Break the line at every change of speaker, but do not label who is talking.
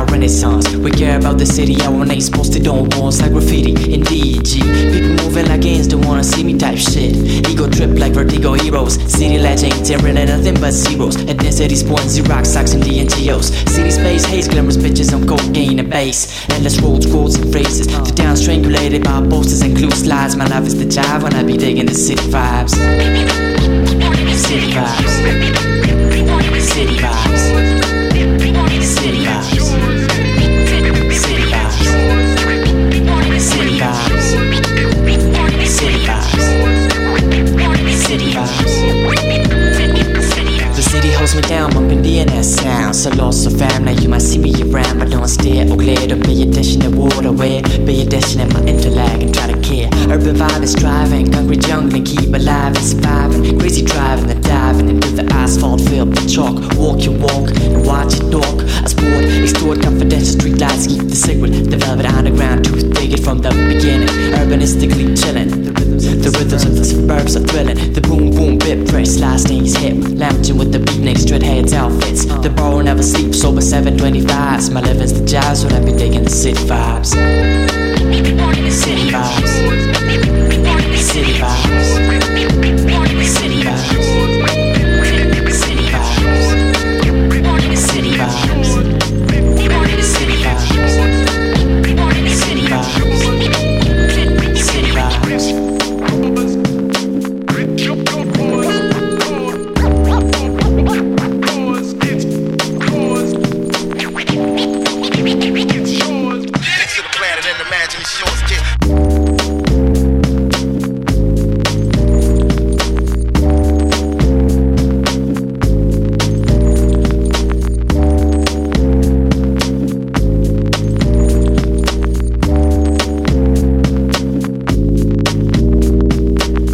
now renaissance. We care about the city, wanna expose it on walls like graffiti in DG. People moving like ants, don't wanna see me type shit. Ego trip like vertigo heroes. City legends, and really nothing but zeros. Ethnicities, points, Xerox, socks, and DNGOs. City space, haze, glamorous bitches on cocaine and bass. Endless roads, quotes, and phrases. The town strangulated by posters and glue slides. My life is the jive when I be digging the city vibes. City vibes. Sound. So lost a fam, now you might see me around, but don't stare or glare. Don't pay attention to what I wear. Pay attention to my intellect and try to care. Urban vibe is driving, concrete jungle keep alive and surviving. Crazy driving and diving into the asphalt filled with chalk. Walk your walk and watch your talk. I sport, extort confidential street lights, keep the secret. The velvet underground, truth take it from the beginning. Urbanistically chilling. The rhythms, the rhythms of the suburbs are thrilling. The boom boom bit press, last name's hip. Lounging with the beatnik, straight heads outfits. The bar never sleeps, over 725s. My living's the jazz, so let me dig in the city vibes. City vibes.